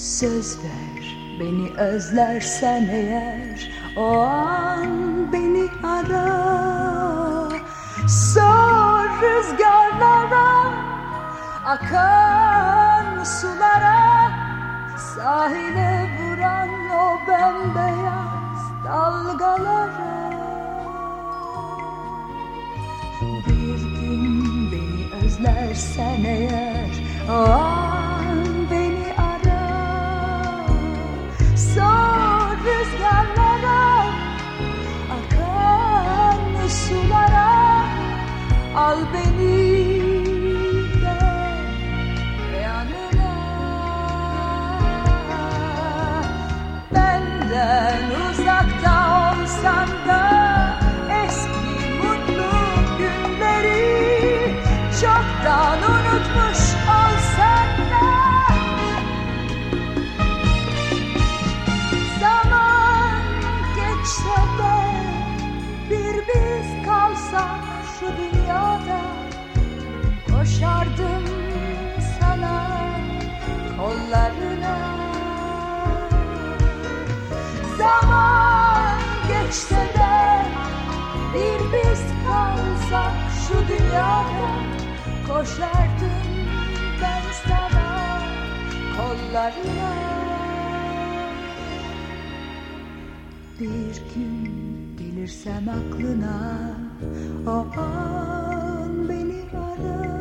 söz ver beni özlersen eğer O an beni ara. Sor rüzgarlara Akan sulara. Sahile vuran o bembeyaz dalgalara. Bir gün beni özlersen eğer O an Al beni de Benden uzakta olsan da kollarına. Zaman geçse de bir biz kalsak şu dünyada Koşardım ben sana kollarına. Bir gün gelirsem aklına o an beni ara.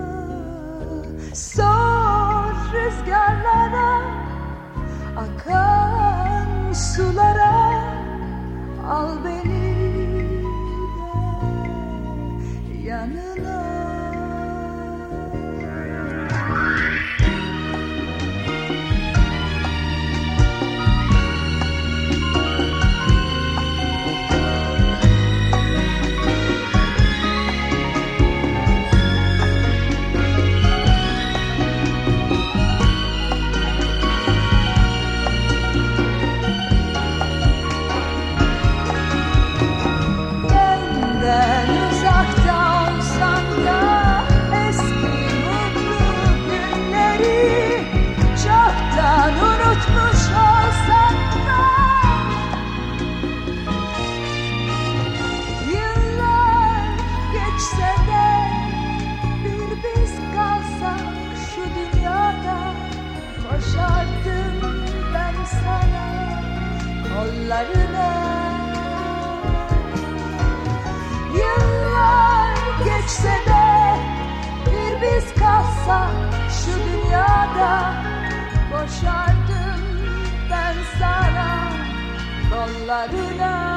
Sor rüzgarlara akan sulara kollarına Yıllar geçse de bir biz kalsak şu dünyada Koşardım ben sana kollarına